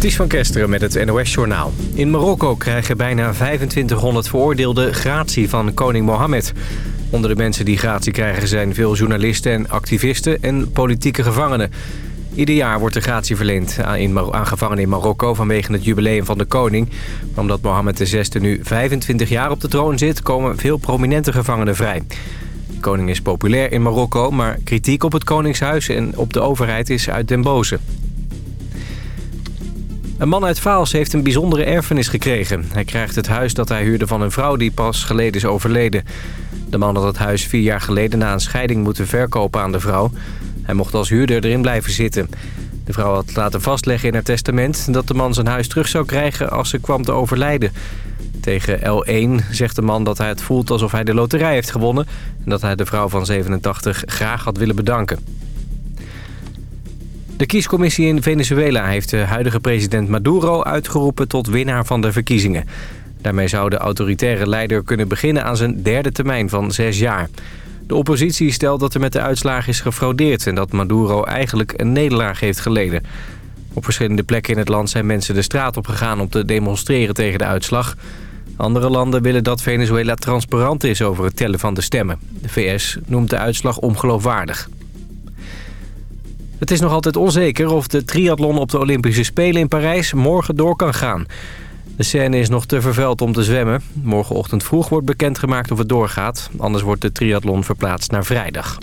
Ties van Kesteren met het NOS-journaal. In Marokko krijgen bijna 2500 veroordeelden gratie van koning Mohammed. Onder de mensen die gratie krijgen zijn veel journalisten en activisten en politieke gevangenen. Ieder jaar wordt de gratie verleend aan gevangenen in Marokko vanwege het jubileum van de koning. Omdat Mohammed VI nu 25 jaar op de troon zit, komen veel prominente gevangenen vrij. De koning is populair in Marokko, maar kritiek op het koningshuis en op de overheid is uit den boze. Een man uit Vaals heeft een bijzondere erfenis gekregen. Hij krijgt het huis dat hij huurde van een vrouw die pas geleden is overleden. De man had het huis vier jaar geleden na een scheiding moeten verkopen aan de vrouw. Hij mocht als huurder erin blijven zitten. De vrouw had laten vastleggen in haar testament dat de man zijn huis terug zou krijgen als ze kwam te overlijden. Tegen L1 zegt de man dat hij het voelt alsof hij de loterij heeft gewonnen... en dat hij de vrouw van 87 graag had willen bedanken. De kiescommissie in Venezuela heeft de huidige president Maduro uitgeroepen tot winnaar van de verkiezingen. Daarmee zou de autoritaire leider kunnen beginnen aan zijn derde termijn van zes jaar. De oppositie stelt dat er met de uitslagen is gefraudeerd... en dat Maduro eigenlijk een nederlaag heeft geleden. Op verschillende plekken in het land zijn mensen de straat op gegaan... om te demonstreren tegen de uitslag. Andere landen willen dat Venezuela transparant is over het tellen van de stemmen. De VS noemt de uitslag ongeloofwaardig. Het is nog altijd onzeker of de triathlon op de Olympische Spelen in Parijs morgen door kan gaan. De scène is nog te vervuild om te zwemmen. Morgenochtend vroeg wordt bekendgemaakt of het doorgaat. Anders wordt de triathlon verplaatst naar vrijdag.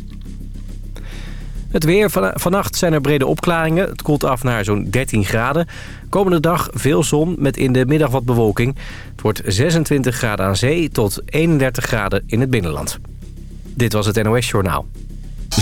Het weer. Vannacht zijn er brede opklaringen. Het koelt af naar zo'n 13 graden. Komende dag veel zon met in de middag wat bewolking. Het wordt 26 graden aan zee tot 31 graden in het binnenland. Dit was het NOS Journaal.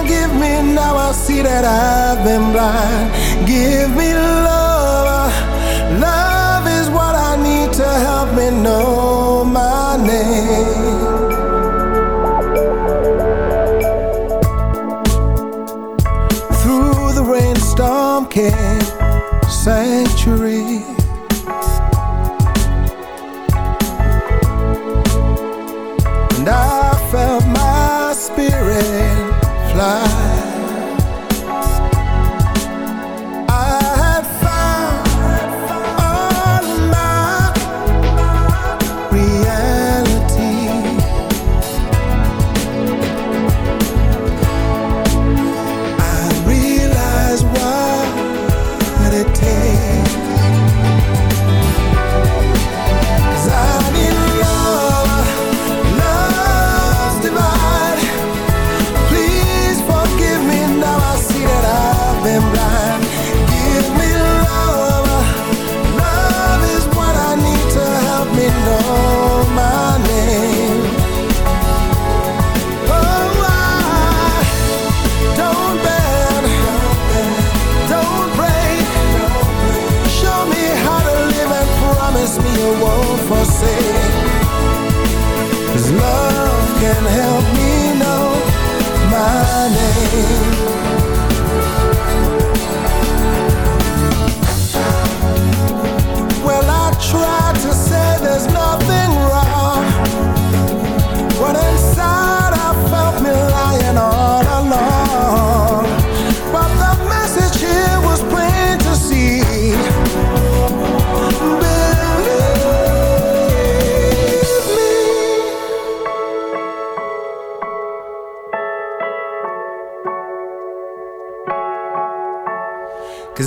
forgive me. Now I see that I've been blind. Give me love.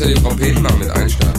kannst ja den Trompetenmann mit einsteigen.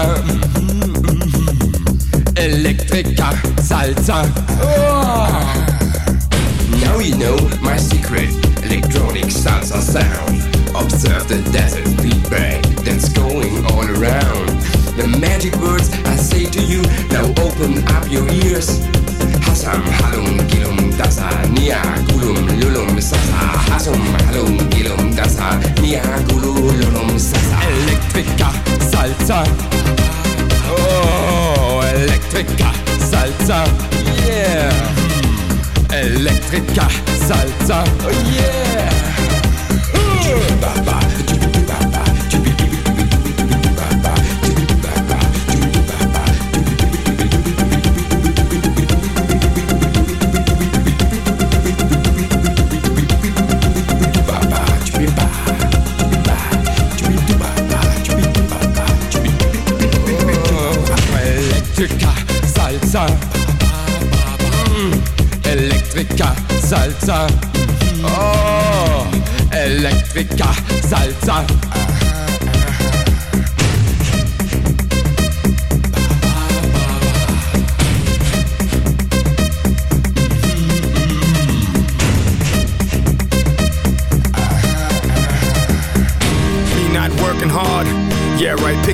Mm-hmm, mm-hmm, mm-hmm. Electrica, salsa. Oh. Now you know my secret electronic salsa sound. Observe the desert feedback that's going all around. The magic words I say to you, now open up your ears. Hallo, halum gilum dasa nia gulum lulum sasa Hasum halum gilum dasa nia gulum lulum sasa. Elektrika salsa. Oh elektrika salsa. Yeah. Elektrika salsa. Oh yeah. Salsa. Mm, Electrica, salsa. Oh, Electrica, salsa.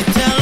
you tell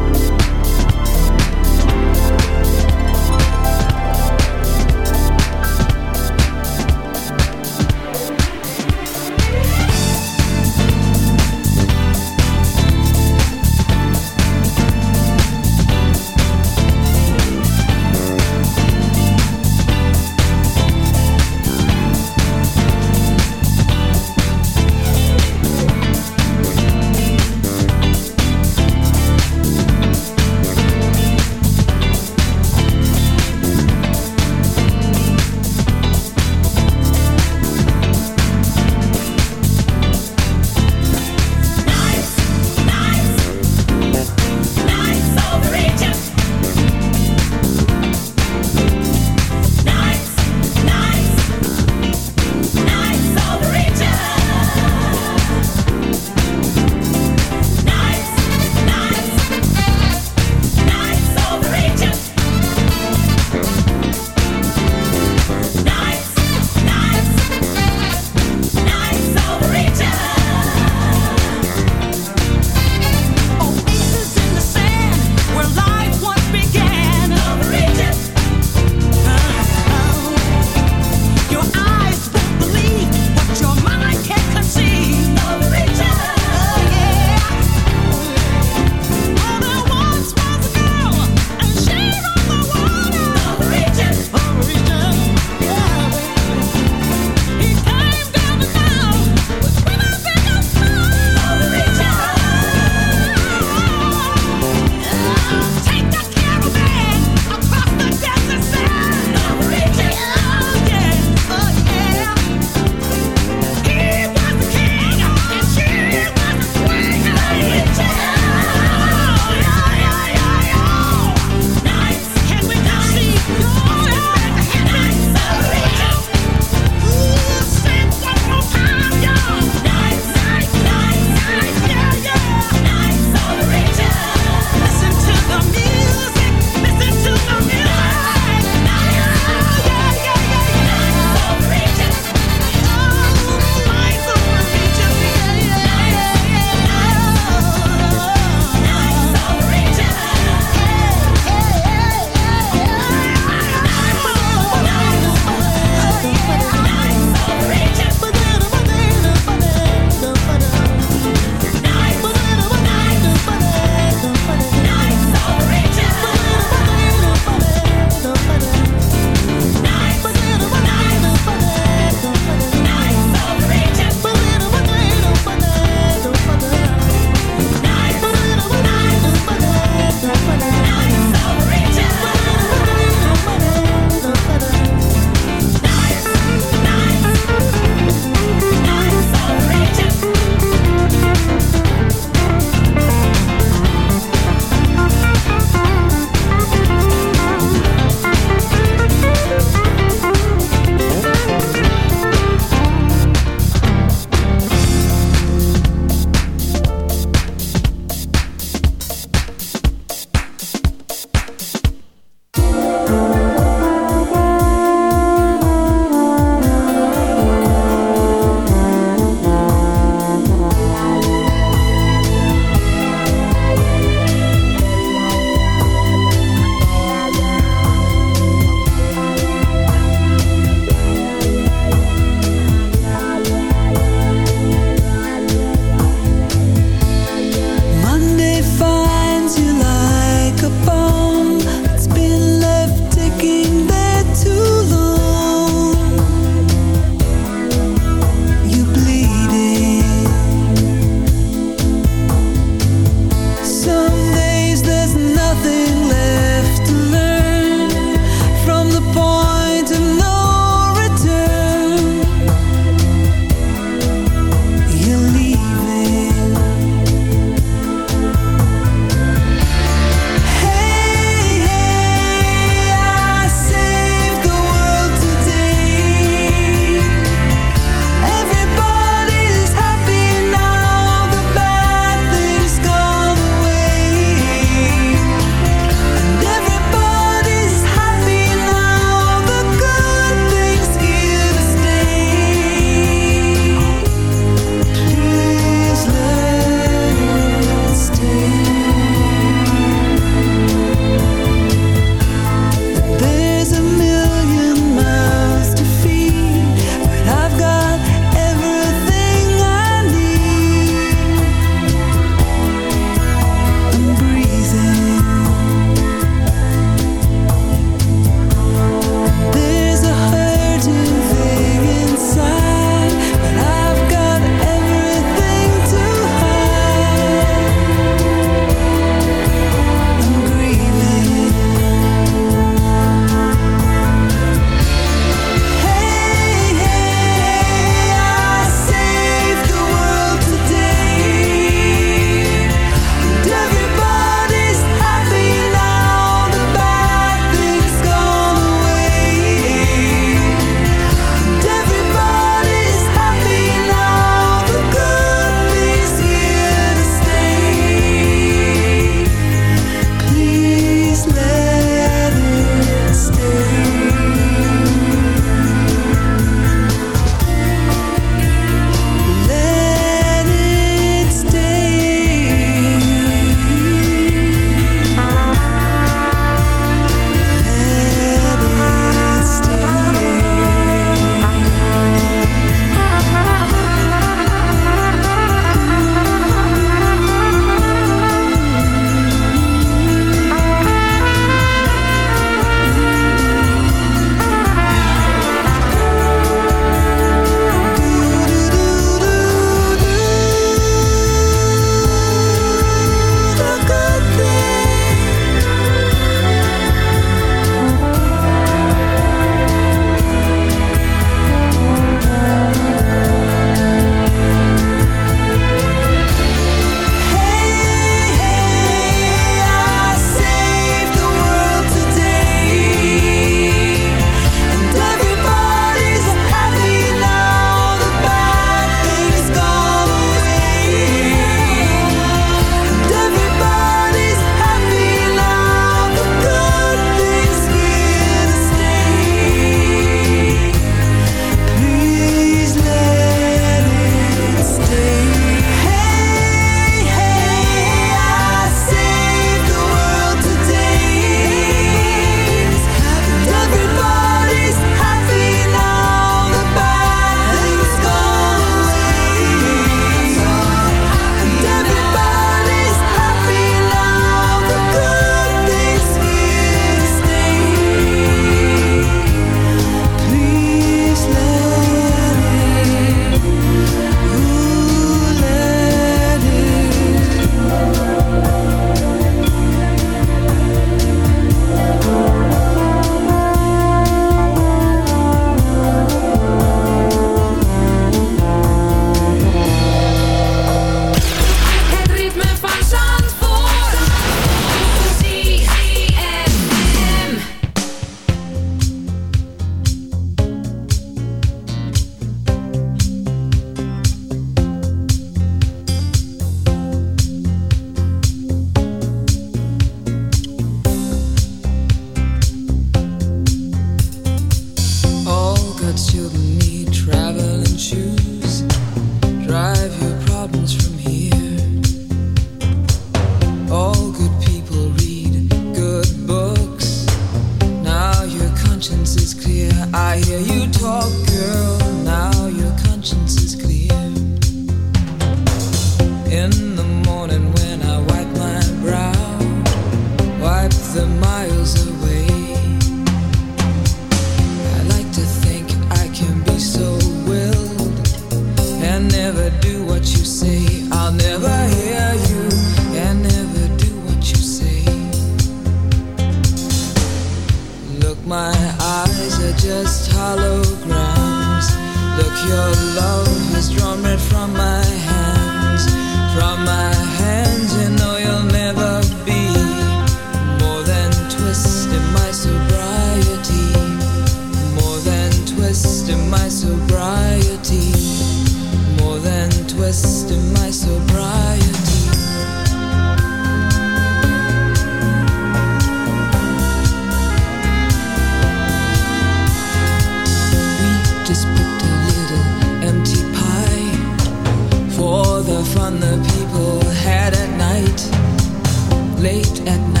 at night.